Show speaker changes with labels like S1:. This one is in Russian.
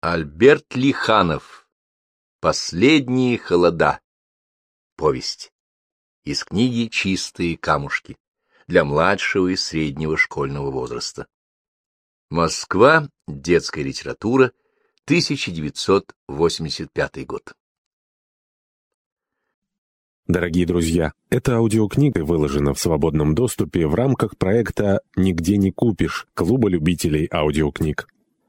S1: Альберт Лиханов. Последние холода. Повесть. Из книги «Чистые камушки» для младшего и среднего школьного возраста. Москва. Детская литература. 1985 год.
S2: Дорогие друзья, эта аудиокнига выложена в свободном доступе в рамках проекта «Нигде не купишь» Клуба любителей аудиокниг.